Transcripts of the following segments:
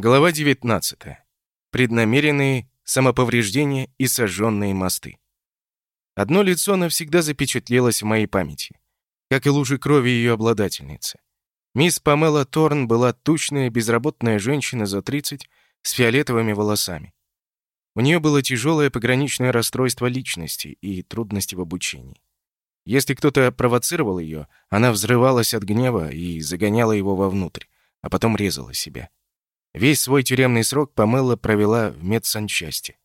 Глава 19. Преднамеренные самоповреждения и сожженные мосты. Одно лицо навсегда запечатлелось в моей памяти, как и лужи крови ее обладательницы. Мисс Памела Торн была тучная, безработная женщина за 30 с фиолетовыми волосами. У нее было тяжелое пограничное расстройство личности и трудности в обучении. Если кто-то провоцировал ее, она взрывалась от гнева и загоняла его вовнутрь, а потом резала себя. Весь свой тюремный срок Памела провела в медсанчасти.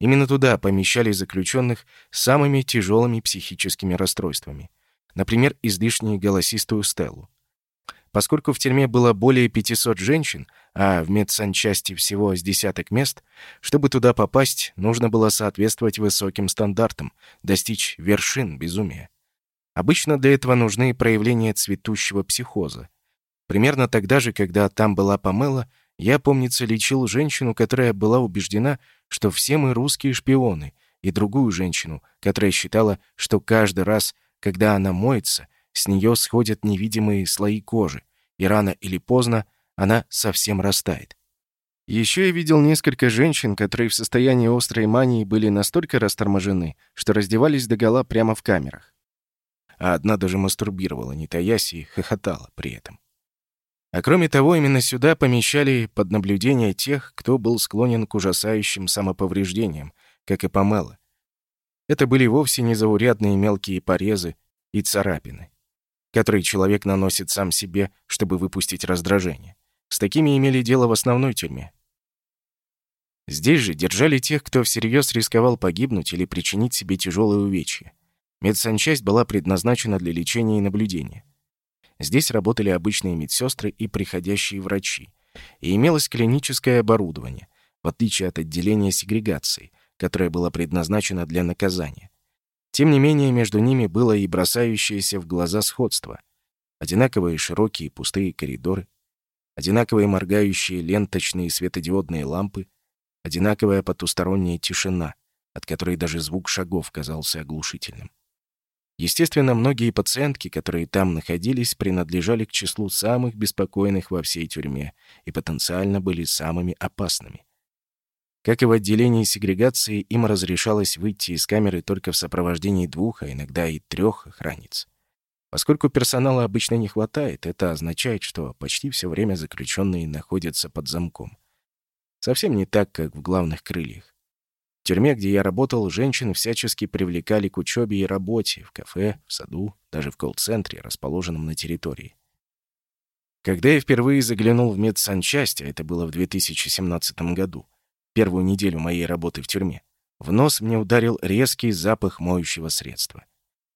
Именно туда помещали заключенных с самыми тяжелыми психическими расстройствами. Например, излишне голосистую Стеллу. Поскольку в тюрьме было более 500 женщин, а в медсанчасти всего с десяток мест, чтобы туда попасть, нужно было соответствовать высоким стандартам, достичь вершин безумия. Обычно для этого нужны проявления цветущего психоза. Примерно тогда же, когда там была Памела, я, помнится, лечил женщину, которая была убеждена, что все мы русские шпионы, и другую женщину, которая считала, что каждый раз, когда она моется, с нее сходят невидимые слои кожи, и рано или поздно она совсем растает. Еще я видел несколько женщин, которые в состоянии острой мании были настолько расторможены, что раздевались догола прямо в камерах. А одна даже мастурбировала, не таясь, и хохотала при этом. А кроме того, именно сюда помещали под наблюдение тех, кто был склонен к ужасающим самоповреждениям, как и Памела. Это были вовсе не заурядные мелкие порезы и царапины, которые человек наносит сам себе, чтобы выпустить раздражение. С такими имели дело в основной тюрьме. Здесь же держали тех, кто всерьез рисковал погибнуть или причинить себе тяжелые увечья. Медсанчасть была предназначена для лечения и наблюдения. Здесь работали обычные медсестры и приходящие врачи. И имелось клиническое оборудование, в отличие от отделения сегрегации, которое было предназначено для наказания. Тем не менее, между ними было и бросающееся в глаза сходство. Одинаковые широкие пустые коридоры, одинаковые моргающие ленточные светодиодные лампы, одинаковая потусторонняя тишина, от которой даже звук шагов казался оглушительным. Естественно, многие пациентки, которые там находились, принадлежали к числу самых беспокойных во всей тюрьме и потенциально были самыми опасными. Как и в отделении сегрегации, им разрешалось выйти из камеры только в сопровождении двух, а иногда и трех охранниц. Поскольку персонала обычно не хватает, это означает, что почти все время заключенные находятся под замком. Совсем не так, как в главных крыльях. В тюрьме, где я работал, женщин всячески привлекали к учебе и работе, в кафе, в саду, даже в колл-центре, расположенном на территории. Когда я впервые заглянул в медсанчасть, а это было в 2017 году, первую неделю моей работы в тюрьме, в нос мне ударил резкий запах моющего средства.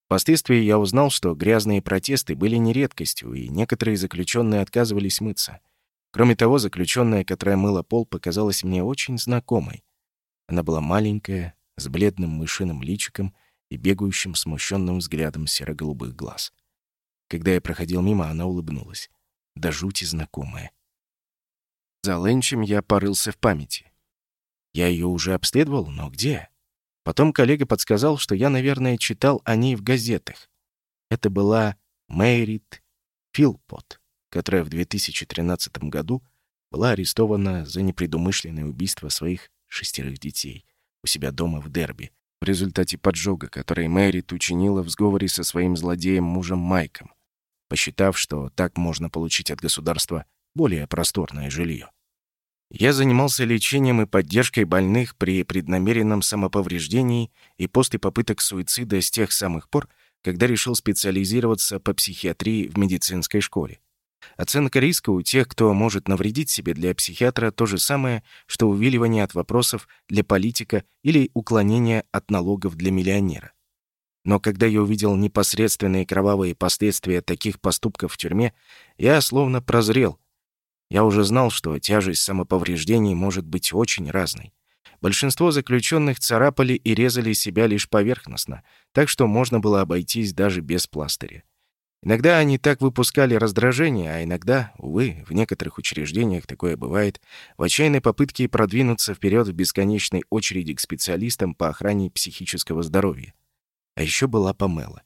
Впоследствии я узнал, что грязные протесты были не редкостью, и некоторые заключенные отказывались мыться. Кроме того, заключенная, которая мыла пол, показалась мне очень знакомой. Она была маленькая, с бледным мышиным личиком и бегающим смущенным взглядом серо-голубых глаз. Когда я проходил мимо, она улыбнулась. До жути знакомая. За ленчем я порылся в памяти. Я ее уже обследовал, но где? Потом коллега подсказал, что я, наверное, читал о ней в газетах. Это была Мэрит Филпот, которая в 2013 году была арестована за непредумышленное убийство своих шестерых детей у себя дома в Дерби в результате поджога, который Мэрит учинила в сговоре со своим злодеем-мужем Майком, посчитав, что так можно получить от государства более просторное жилье. Я занимался лечением и поддержкой больных при преднамеренном самоповреждении и после попыток суицида с тех самых пор, когда решил специализироваться по психиатрии в медицинской школе. Оценка риска у тех, кто может навредить себе для психиатра, то же самое, что увиливание от вопросов для политика или уклонение от налогов для миллионера. Но когда я увидел непосредственные кровавые последствия таких поступков в тюрьме, я словно прозрел. Я уже знал, что тяжесть самоповреждений может быть очень разной. Большинство заключенных царапали и резали себя лишь поверхностно, так что можно было обойтись даже без пластыря. Иногда они так выпускали раздражение, а иногда, увы, в некоторых учреждениях такое бывает, в отчаянной попытке продвинуться вперед в бесконечной очереди к специалистам по охране психического здоровья. А еще была Памела.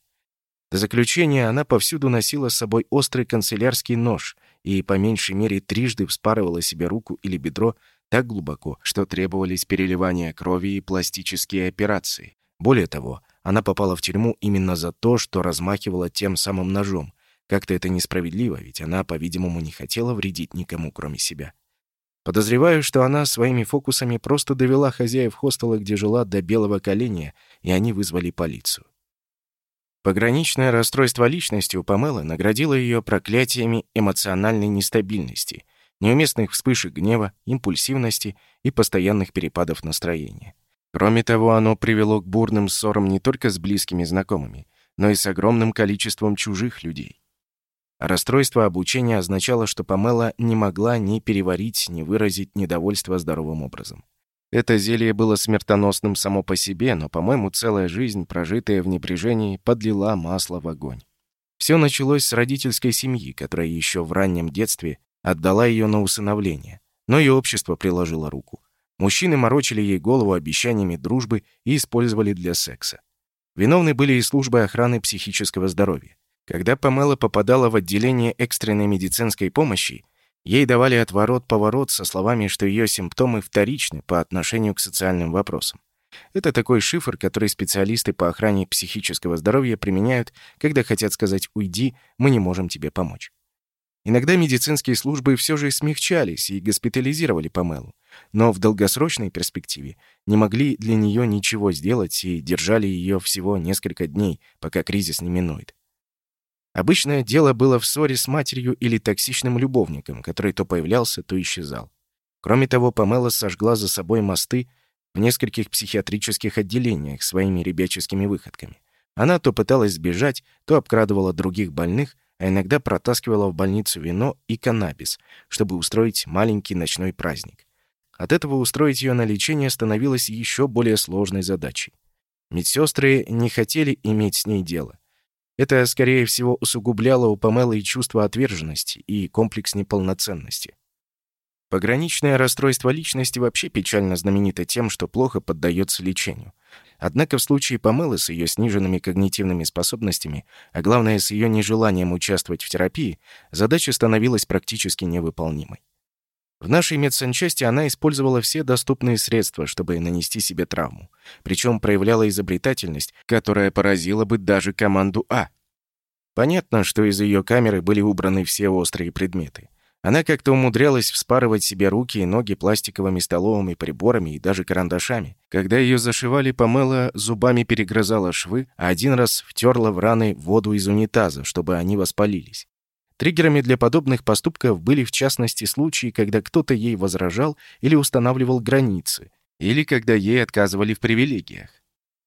До заключения она повсюду носила с собой острый канцелярский нож и по меньшей мере трижды вспарывала себе руку или бедро так глубоко, что требовались переливания крови и пластические операции. Более того, она попала в тюрьму именно за то, что размахивала тем самым ножом. Как-то это несправедливо, ведь она, по-видимому, не хотела вредить никому, кроме себя. Подозреваю, что она своими фокусами просто довела хозяев хостела, где жила, до белого коленя, и они вызвали полицию. Пограничное расстройство личности у Памелы наградило ее проклятиями эмоциональной нестабильности, неуместных вспышек гнева, импульсивности и постоянных перепадов настроения. Кроме того, оно привело к бурным ссорам не только с близкими знакомыми, но и с огромным количеством чужих людей. Расстройство обучения означало, что Памела не могла ни переварить, ни выразить недовольство здоровым образом. Это зелье было смертоносным само по себе, но, по-моему, целая жизнь, прожитая в напряжении, подлила масло в огонь. Все началось с родительской семьи, которая еще в раннем детстве отдала ее на усыновление, но и общество приложило руку. Мужчины морочили ей голову обещаниями дружбы и использовали для секса. Виновны были и службы охраны психического здоровья. Когда Памела попадала в отделение экстренной медицинской помощи, ей давали отворот-поворот со словами, что ее симптомы вторичны по отношению к социальным вопросам. Это такой шифр, который специалисты по охране психического здоровья применяют, когда хотят сказать «уйди, мы не можем тебе помочь». Иногда медицинские службы все же смягчались и госпитализировали Памелу, но в долгосрочной перспективе не могли для нее ничего сделать и держали ее всего несколько дней, пока кризис не минует. Обычное дело было в ссоре с матерью или токсичным любовником, который то появлялся, то исчезал. Кроме того, Памела сожгла за собой мосты в нескольких психиатрических отделениях своими ребяческими выходками. Она то пыталась сбежать, то обкрадывала других больных, а иногда протаскивала в больницу вино и каннабис, чтобы устроить маленький ночной праздник. От этого устроить ее на лечение становилось еще более сложной задачей. Медсестры не хотели иметь с ней дело. Это, скорее всего, усугубляло у Памелы чувство отверженности и комплекс неполноценности. Пограничное расстройство личности вообще печально знаменито тем, что плохо поддается лечению. Однако в случае Памелы с ее сниженными когнитивными способностями, а главное с ее нежеланием участвовать в терапии, задача становилась практически невыполнимой. В нашей медсанчасти она использовала все доступные средства, чтобы нанести себе травму. Причем проявляла изобретательность, которая поразила бы даже команду А. Понятно, что из ее камеры были убраны все острые предметы. Она как-то умудрялась вспарывать себе руки и ноги пластиковыми столовыми приборами и даже карандашами. Когда ее зашивали, Памела зубами перегрызала швы, а один раз втерла в раны воду из унитаза, чтобы они воспалились. Триггерами для подобных поступков были в частности случаи, когда кто-то ей возражал или устанавливал границы, или когда ей отказывали в привилегиях.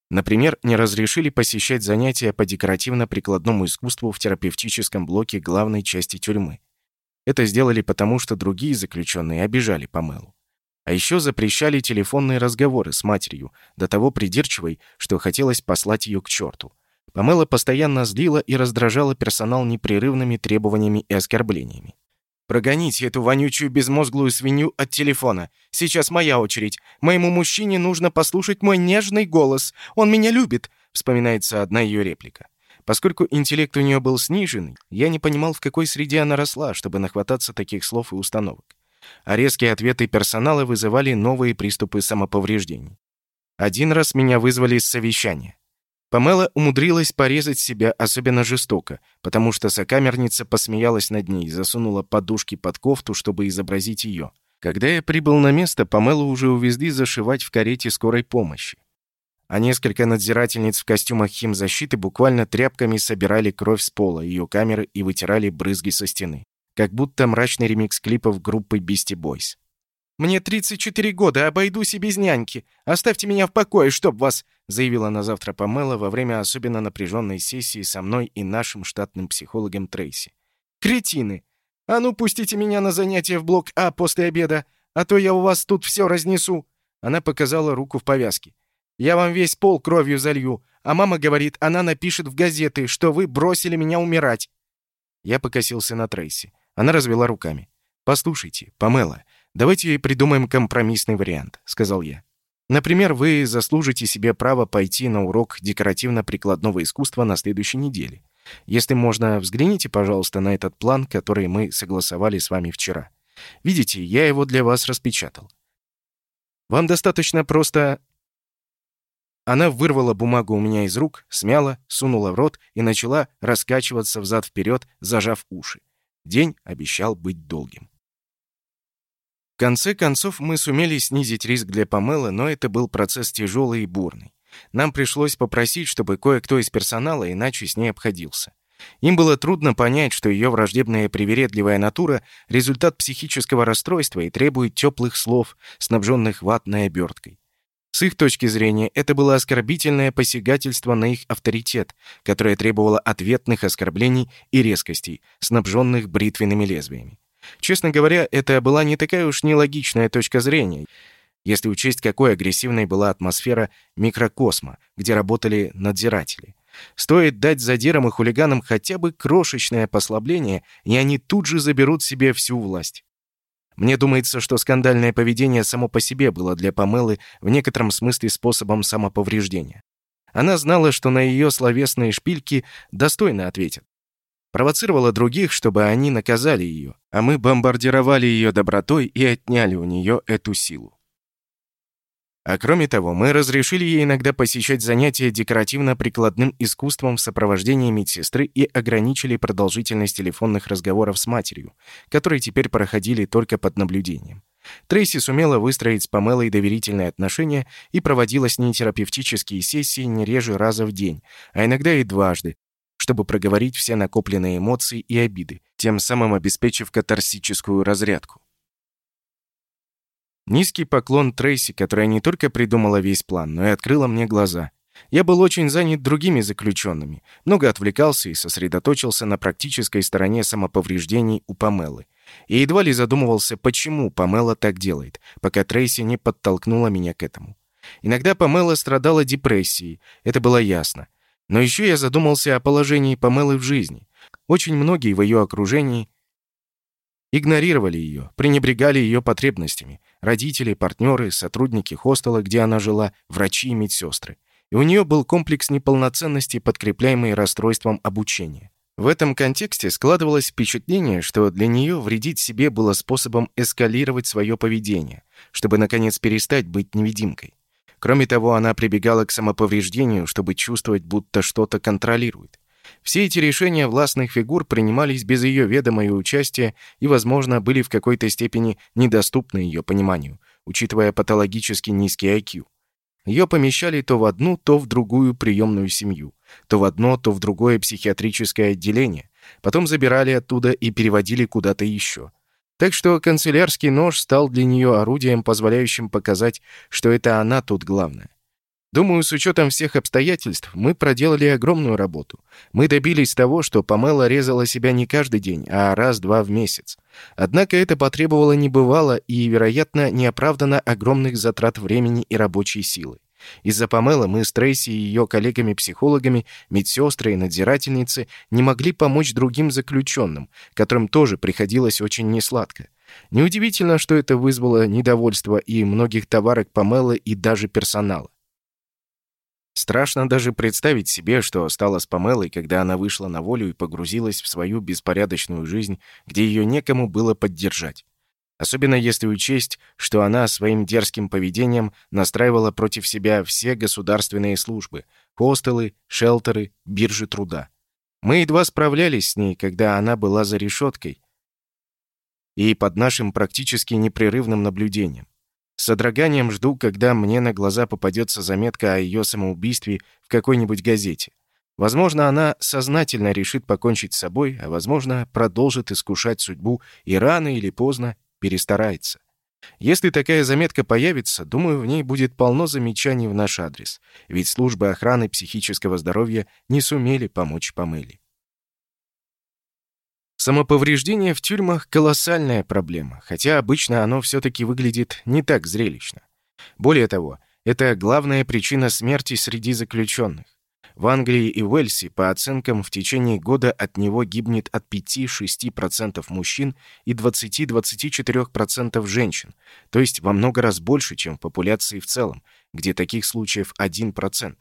Например, не разрешили посещать занятия по декоративно-прикладному искусству в терапевтическом блоке главной части тюрьмы. Это сделали потому, что другие заключенные обижали Памелу. А еще запрещали телефонные разговоры с матерью, до того придирчивой, что хотелось послать ее к черту. Памела постоянно злила и раздражала персонал непрерывными требованиями и оскорблениями. «Прогоните эту вонючую безмозглую свинью от телефона. Сейчас моя очередь. Моему мужчине нужно послушать мой нежный голос. Он меня любит», — вспоминается одна ее реплика. Поскольку интеллект у нее был сниженный, я не понимал, в какой среде она росла, чтобы нахвататься таких слов и установок. А резкие ответы персонала вызывали новые приступы самоповреждений. Один раз меня вызвали с совещания. Памела умудрилась порезать себя особенно жестоко, потому что сокамерница посмеялась над ней и засунула подушки под кофту, чтобы изобразить ее. Когда я прибыл на место, Памелу уже увезли зашивать в карете скорой помощи. А несколько надзирательниц в костюмах химзащиты буквально тряпками собирали кровь с пола ее камеры и вытирали брызги со стены. Как будто мрачный ремикс клипов группы Beastie Boys. «Мне 34 года, обойдусь и без няньки. Оставьте меня в покое, чтоб вас...» заявила на завтра Памела во время особенно напряженной сессии со мной и нашим штатным психологом Трейси. «Кретины! А ну, пустите меня на занятия в блок А после обеда, а то я у вас тут все разнесу!» Она показала руку в повязке. «Я вам весь пол кровью залью, а мама говорит, она напишет в газеты, что вы бросили меня умирать!» Я покосился на Трейси. Она развела руками. «Послушайте, Памела, «Давайте придумаем компромиссный вариант», — сказал я. «Например, вы заслужите себе право пойти на урок декоративно-прикладного искусства на следующей неделе. Если можно, взгляните, пожалуйста, на этот план, который мы согласовали с вами вчера. Видите, я его для вас распечатал. Вам достаточно просто...» Она вырвала бумагу у меня из рук, смяла, сунула в рот и начала раскачиваться взад-вперед, зажав уши. День обещал быть долгим. В конце концов, мы сумели снизить риск для Памелы, но это был процесс тяжелый и бурный. Нам пришлось попросить, чтобы кое-кто из персонала иначе с ней обходился. Им было трудно понять, что ее враждебная привередливая натура — результат психического расстройства и требует теплых слов, снабженных ватной оберткой. С их точки зрения, это было оскорбительное посягательство на их авторитет, которое требовало ответных оскорблений и резкостей, снабженных бритвенными лезвиями. Честно говоря, это была не такая уж нелогичная точка зрения, если учесть, какой агрессивной была атмосфера микрокосма, где работали надзиратели. Стоит дать задирам и хулиганам хотя бы крошечное послабление, и они тут же заберут себе всю власть. Мне думается, что скандальное поведение само по себе было для Памелы в некотором смысле способом самоповреждения. Она знала, что на ее словесные шпильки достойно ответят. Провоцировала других, чтобы они наказали ее, а мы бомбардировали ее добротой и отняли у нее эту силу. А кроме того, мы разрешили ей иногда посещать занятия декоративно-прикладным искусством в сопровождении медсестры и ограничили продолжительность телефонных разговоров с матерью, которые теперь проходили только под наблюдением. Трейси сумела выстроить с Памелой доверительные отношения и проводила с ней терапевтические сессии не реже раза в день, а иногда и дважды, чтобы проговорить все накопленные эмоции и обиды, тем самым обеспечив катарсическую разрядку. Низкий поклон Трейси, которая не только придумала весь план, но и открыла мне глаза. Я был очень занят другими заключенными, много отвлекался и сосредоточился на практической стороне самоповреждений у Памелы. И едва ли задумывался, почему Памела так делает, пока Трейси не подтолкнула меня к этому. Иногда Памела страдала депрессией, это было ясно. Но еще я задумался о положении Памелы в жизни. Очень многие в ее окружении игнорировали ее, пренебрегали ее потребностями, родители, партнеры, сотрудники хостела, где она жила, врачи и медсестры. И у нее был комплекс неполноценности, подкрепляемый расстройством обучения. В этом контексте складывалось впечатление, что для нее вредить себе было способом эскалировать свое поведение, чтобы, наконец, перестать быть невидимкой. Кроме того, она прибегала к самоповреждению, чтобы чувствовать, будто что-то контролирует. Все эти решения властных фигур принимались без ее ведома и участия и, возможно, были в какой-то степени недоступны ее пониманию, учитывая патологически низкий IQ. Ее помещали то в одну, то в другую приемную семью, то в одно, то в другое психиатрическое отделение, потом забирали оттуда и переводили куда-то еще. Так что канцелярский нож стал для нее орудием, позволяющим показать, что это она тут главная. Думаю, с учетом всех обстоятельств, мы проделали огромную работу. Мы добились того, что Памела резала себя не каждый день, а раз-два в месяц. Однако это потребовало небывало и, вероятно, неоправданно огромных затрат времени и рабочей силы. Из-за Памелы мы с Трейси и ее коллегами-психологами, медсестры и надзирательницы не могли помочь другим заключенным, которым тоже приходилось очень несладко. Неудивительно, что это вызвало недовольство и многих товарок Памелы и даже персонала. Страшно даже представить себе, что стало с Памелой, когда она вышла на волю и погрузилась в свою беспорядочную жизнь, где ее некому было поддержать. Особенно если учесть, что она своим дерзким поведением настраивала против себя все государственные службы, хостелы, шелтеры, биржи труда. Мы едва справлялись с ней, когда она была за решеткой и под нашим практически непрерывным наблюдением. С содроганием жду, когда мне на глаза попадется заметка о ее самоубийстве в какой-нибудь газете. Возможно, она сознательно решит покончить с собой, а возможно, продолжит искушать судьбу и рано или поздно перестарается. Если такая заметка появится, думаю, в ней будет полно замечаний в наш адрес, ведь службы охраны психического здоровья не сумели помочь Памеле. Самоповреждение в тюрьмах – колоссальная проблема, хотя обычно оно все-таки выглядит не так зрелищно. Более того, это главная причина смерти среди заключенных. В Англии и Уэльсе, по оценкам, в течение года от него гибнет от 5-6% мужчин и 20-24% женщин, то есть во много раз больше, чем в популяции в целом, где таких случаев 1%.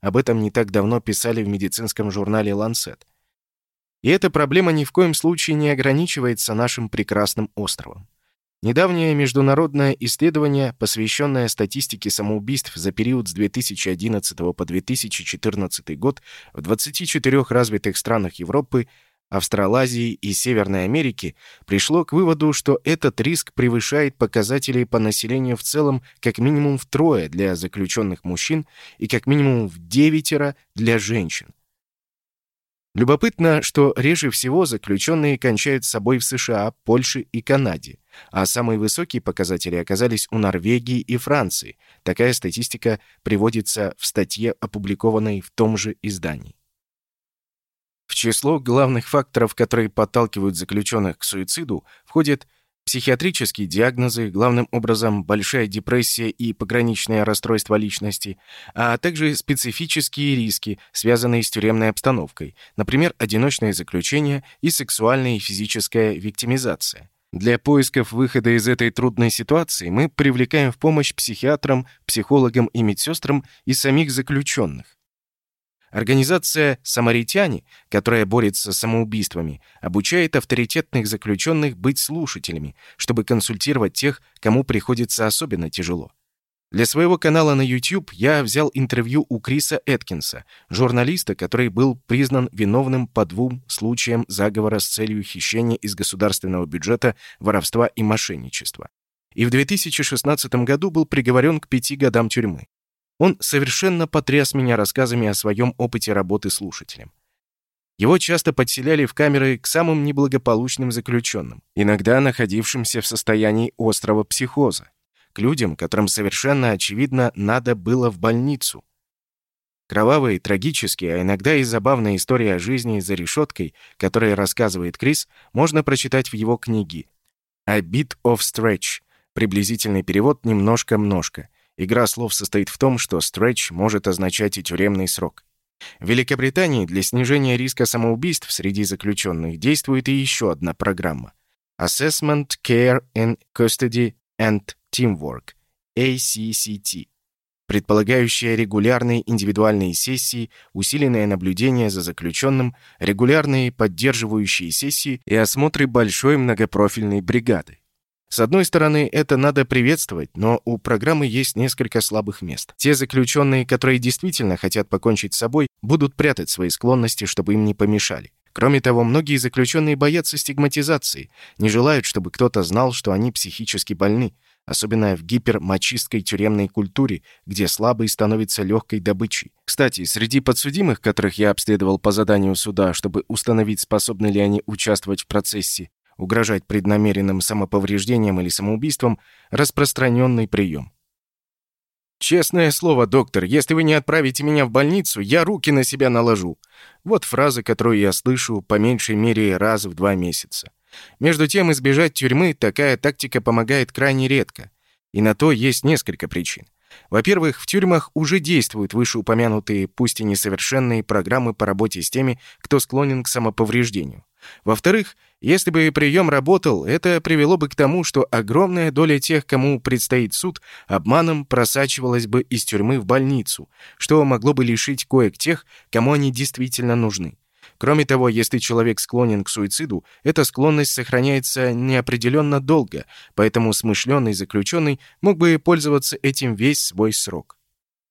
Об этом не так давно писали в медицинском журнале «Ланцет». И эта проблема ни в коем случае не ограничивается нашим прекрасным островом. Недавнее международное исследование, посвященное статистике самоубийств за период с 2011 по 2014 год в 24 развитых странах Европы, Австралазии и Северной Америки, пришло к выводу, что этот риск превышает показатели по населению в целом как минимум втрое для заключенных мужчин и как минимум в девятеро для женщин. Любопытно, что реже всего заключенные кончают с собой в США, Польше и Канаде, а самые высокие показатели оказались у Норвегии и Франции. Такая статистика приводится в статье, опубликованной в том же издании. В число главных факторов, которые подталкивают заключенных к суициду, входят Психиатрические диагнозы, главным образом большая депрессия и пограничное расстройство личности, а также специфические риски, связанные с тюремной обстановкой, например, одиночное заключение и сексуальная и физическая виктимизация. Для поисков выхода из этой трудной ситуации мы привлекаем в помощь психиатрам, психологам и медсестрам и самих заключенных. Организация «Самаритяне», которая борется с самоубийствами, обучает авторитетных заключенных быть слушателями, чтобы консультировать тех, кому приходится особенно тяжело. Для своего канала на YouTube я взял интервью у Криса Эткинса, журналиста, который был признан виновным по двум случаям заговора с целью хищения из государственного бюджета, воровства и мошенничества. И в 2016 году был приговорен к пяти годам тюрьмы. Он совершенно потряс меня рассказами о своем опыте работы слушателем. Его часто подселяли в камеры к самым неблагополучным заключенным, иногда находившимся в состоянии острого психоза, к людям, которым совершенно очевидно надо было в больницу. Кровавые, трагические, а иногда и забавные истории о жизни за решеткой, которые рассказывает Крис, можно прочитать в его книге «A Bit of Stretch», приблизительный перевод «немножко-множко», Игра слов состоит в том, что stretch может означать и тюремный срок. В Великобритании для снижения риска самоубийств среди заключенных действует и еще одна программа – Assessment, Care in Custody and Teamwork – ACCT, предполагающая регулярные индивидуальные сессии, усиленное наблюдение за заключенным, регулярные поддерживающие сессии и осмотры большой многопрофильной бригады. С одной стороны, это надо приветствовать, но у программы есть несколько слабых мест. Те заключенные, которые действительно хотят покончить с собой, будут прятать свои склонности, чтобы им не помешали. Кроме того, многие заключенные боятся стигматизации, не желают, чтобы кто-то знал, что они психически больны, особенно в гипермачистской тюремной культуре, где слабый становится легкой добычей. Кстати, среди подсудимых, которых я обследовал по заданию суда, чтобы установить, способны ли они участвовать в процессе, угрожать преднамеренным самоповреждением или самоубийством – распространенный прием. «Честное слово, доктор, если вы не отправите меня в больницу, я руки на себя наложу». Вот фраза, которую я слышу по меньшей мере раз в два месяца. Между тем, избежать тюрьмы такая тактика помогает крайне редко. И на то есть несколько причин. Во-первых, в тюрьмах уже действуют вышеупомянутые, пусть и несовершенные, программы по работе с теми, кто склонен к самоповреждению. Во-вторых, если бы прием работал, это привело бы к тому, что огромная доля тех, кому предстоит суд, обманом просачивалась бы из тюрьмы в больницу, что могло бы лишить коек тех, кому они действительно нужны. Кроме того, если человек склонен к суициду, эта склонность сохраняется неопределенно долго, поэтому смышленый заключенный мог бы пользоваться этим весь свой срок.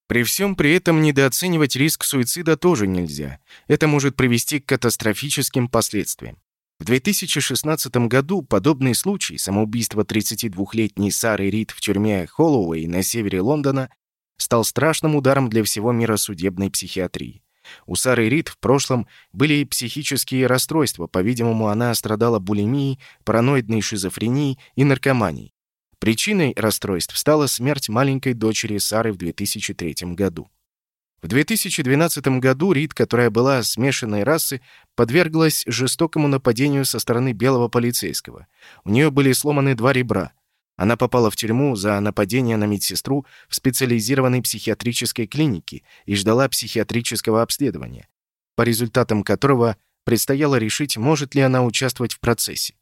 При всем при этом недооценивать риск суицида тоже нельзя. Это может привести к катастрофическим последствиям. В 2016 году подобный случай самоубийства 32-летней Сары Рид в тюрьме Холлоуэй на севере Лондона стал страшным ударом для всего мира судебной психиатрии. У Сары Рид в прошлом были психические расстройства, по-видимому, она страдала булимией, параноидной шизофренией и наркоманией. Причиной расстройств стала смерть маленькой дочери Сары в 2003 году. В 2012 году Рид, которая была смешанной расы, подверглась жестокому нападению со стороны белого полицейского. У нее были сломаны два ребра. Она попала в тюрьму за нападение на медсестру в специализированной психиатрической клинике и ждала психиатрического обследования, по результатам которого предстояло решить, может ли она участвовать в процессе.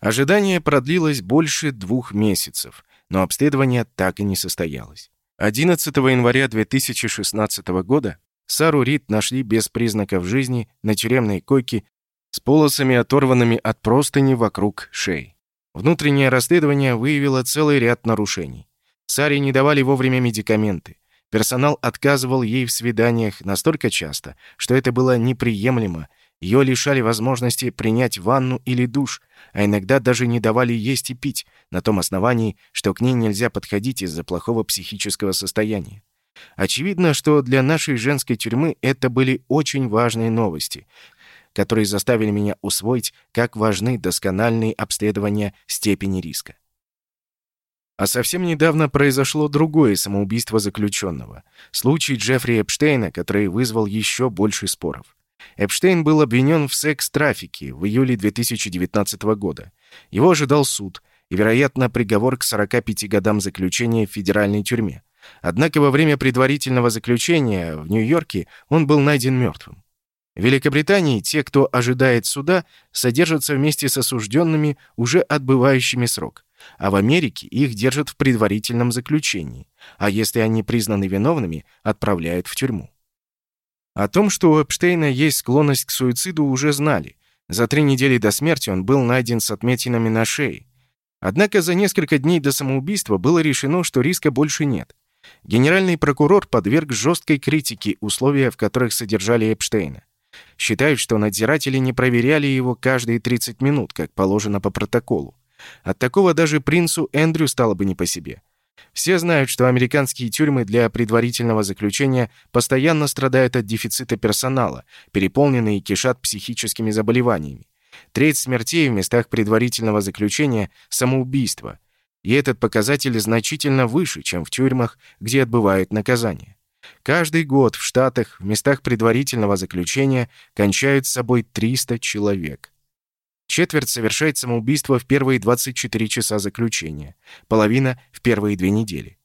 Ожидание продлилось больше двух месяцев, но обследование так и не состоялось. 11 января 2016 года Сару Рид нашли без признаков жизни на тюремной койке с полосами, оторванными от простыни вокруг шеи. Внутреннее расследование выявило целый ряд нарушений. Саре не давали вовремя медикаменты. Персонал отказывал ей в свиданиях настолько часто, что это было неприемлемо. Ее лишали возможности принять ванну или душ, а иногда даже не давали есть и пить, на том основании, что к ней нельзя подходить из-за плохого психического состояния. Очевидно, что для нашей женской тюрьмы это были очень важные новости, которые заставили меня усвоить, как важны доскональные обследования степени риска. А совсем недавно произошло другое самоубийство заключенного. Случай Джеффри Эпштейна, который вызвал еще больше споров. Эпштейн был обвинен в секс-трафике в июле 2019 года. Его ожидал суд и, вероятно, приговор к 45 годам заключения в федеральной тюрьме. Однако во время предварительного заключения в Нью-Йорке он был найден мертвым. В Великобритании те, кто ожидает суда, содержатся вместе с осужденными, уже отбывающими срок а в Америке их держат в предварительном заключении, а если они признаны виновными, отправляют в тюрьму. О том, что у Эпштейна есть склонность к суициду, уже знали. За три недели до смерти он был найден с отметинами на шее. Однако за несколько дней до самоубийства было решено, что риска больше нет. Генеральный прокурор подверг жесткой критике условия, в которых содержали Эпштейна. Считают, что надзиратели не проверяли его каждые 30 минут, как положено по протоколу. От такого даже принцу Эндрю стало бы не по себе. Все знают, что американские тюрьмы для предварительного заключения постоянно страдают от дефицита персонала, переполненные и кишат психическими заболеваниями. Треть смертей в местах предварительного заключения – самоубийство. И этот показатель значительно выше, чем в тюрьмах, где отбывают наказание. Каждый год в Штатах в местах предварительного заключения кончают с собой 300 человек. Четверть совершает самоубийство в первые 24 часа заключения, половина — в первые две недели.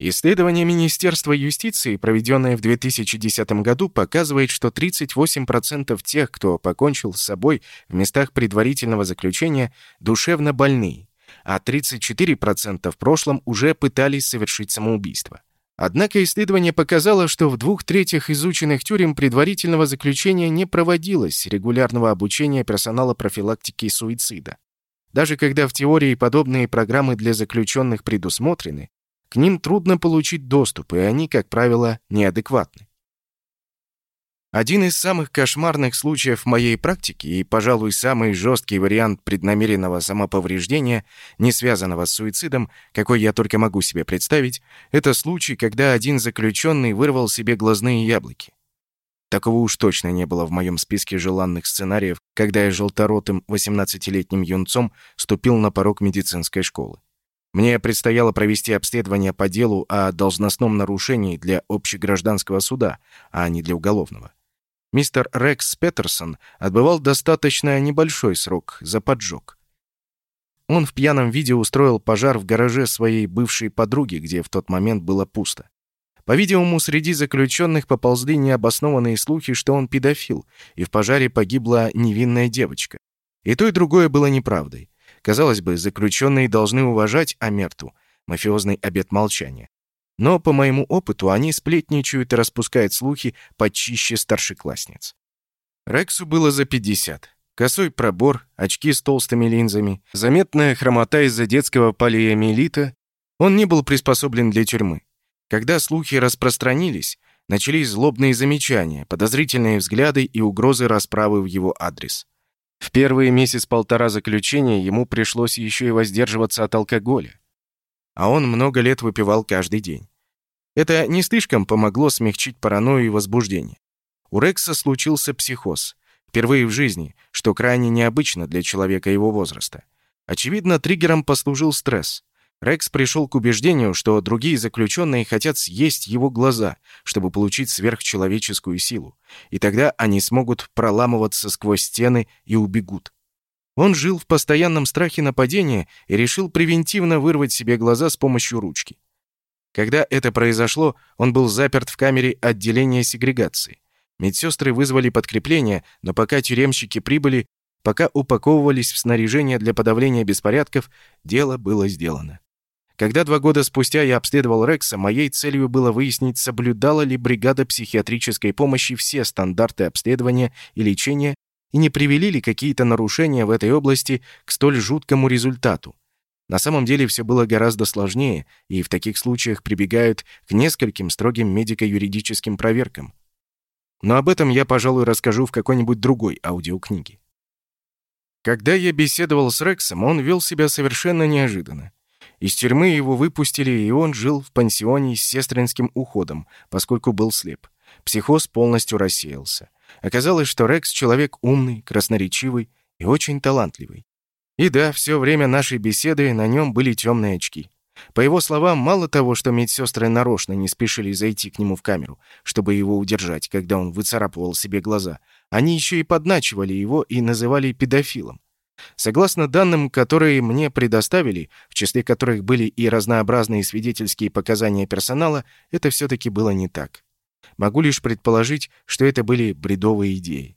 Исследование Министерства юстиции, проведенное в 2010 году, показывает, что 38% тех, кто покончил с собой в местах предварительного заключения, душевно больны, а 34% в прошлом уже пытались совершить самоубийство. Однако исследование показало, что в двух третьих изученных тюрем предварительного заключения не проводилось регулярного обучения персонала профилактики суицида. Даже когда в теории подобные программы для заключенных предусмотрены, к ним трудно получить доступ, и они, как правило, неадекватны. Один из самых кошмарных случаев в моей практике и, пожалуй, самый жесткий вариант преднамеренного самоповреждения, не связанного с суицидом, какой я только могу себе представить, это случай, когда один заключенный вырвал себе глазные яблоки. Такого уж точно не было в моем списке желанных сценариев, когда я желторотым 18-летним юнцом ступил на порог медицинской школы. Мне предстояло провести обследование по делу о должностном нарушении для общегражданского суда, а не для уголовного. Мистер Рекс Петерсон отбывал достаточно небольшой срок за поджог. Он в пьяном виде устроил пожар в гараже своей бывшей подруги, где в тот момент было пусто. По-видимому, среди заключенных поползли необоснованные слухи, что он педофил, и в пожаре погибла невинная девочка. И то, и другое было неправдой. Казалось бы, заключенные должны уважать Амерту, мафиозный обет молчания. Но, по моему опыту, они сплетничают и распускают слухи почище старшеклассниц. Рексу было за 50. Косой пробор, очки с толстыми линзами, заметная хромота из-за детского полиомиелита. Он не был приспособлен для тюрьмы. Когда слухи распространились, начались злобные замечания, подозрительные взгляды и угрозы расправы в его адрес. В первые месяц-полтора заключения ему пришлось еще и воздерживаться от алкоголя. А он много лет выпивал каждый день. Это не слишком помогло смягчить паранойю и возбуждение. У Рекса случился психоз. Впервые в жизни, что крайне необычно для человека его возраста. Очевидно, триггером послужил стресс. Рекс пришел к убеждению, что другие заключенные хотят съесть его глаза, чтобы получить сверхчеловеческую силу, и тогда они смогут проламываться сквозь стены и убегут. Он жил в постоянном страхе нападения и решил превентивно вырвать себе глаза с помощью ручки. Когда это произошло, он был заперт в камере отделения сегрегации. Медсестры вызвали подкрепление, но пока тюремщики прибыли, пока упаковывались в снаряжение для подавления беспорядков, дело было сделано. Когда два года спустя я обследовал Рекса, моей целью было выяснить, соблюдала ли бригада психиатрической помощи все стандарты обследования и лечения и не привели ли какие-то нарушения в этой области к столь жуткому результату. На самом деле все было гораздо сложнее, и в таких случаях прибегают к нескольким строгим медико-юридическим проверкам. Но об этом я, пожалуй, расскажу в какой-нибудь другой аудиокниге. Когда я беседовал с Рексом, он вел себя совершенно неожиданно. Из тюрьмы его выпустили, и он жил в пансионе с сестринским уходом, поскольку был слеп. Психоз полностью рассеялся. Оказалось, что Рекс — человек умный, красноречивый и очень талантливый. И да, все время нашей беседы на нем были темные очки. По его словам, мало того, что медсестры нарочно не спешили зайти к нему в камеру, чтобы его удержать, когда он выцарапывал себе глаза, они еще и подначивали его и называли педофилом. Согласно данным, которые мне предоставили, в числе которых были и разнообразные свидетельские показания персонала, это все-таки было не так. Могу лишь предположить, что это были бредовые идеи.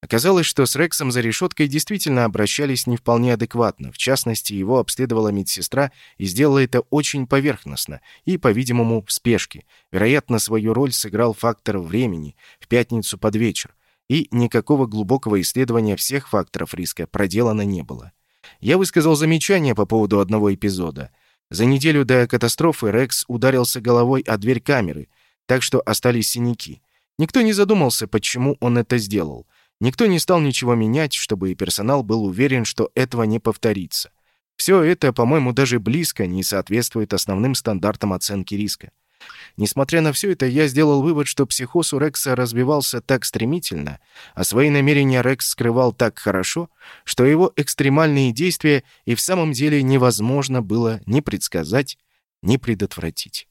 Оказалось, что с Рексом за решеткой действительно обращались не вполне адекватно. В частности, его обследовала медсестра и сделала это очень поверхностно и, по-видимому, в спешке. Вероятно, свою роль сыграл фактор времени в пятницу под вечер, и никакого глубокого исследования всех факторов риска проделано не было. Я высказал замечание по поводу одного эпизода. За неделю до катастрофы Рекс ударился головой о дверь камеры, так что остались синяки. Никто не задумался, почему он это сделал — Никто не стал ничего менять, чтобы персонал был уверен, что этого не повторится. Все это, по-моему, даже близко не соответствует основным стандартам оценки риска. Несмотря на все это, я сделал вывод, что психоз у Рекса развивался так стремительно, а свои намерения Рекс скрывал так хорошо, что его экстремальные действия и в самом деле невозможно было ни предсказать, ни предотвратить.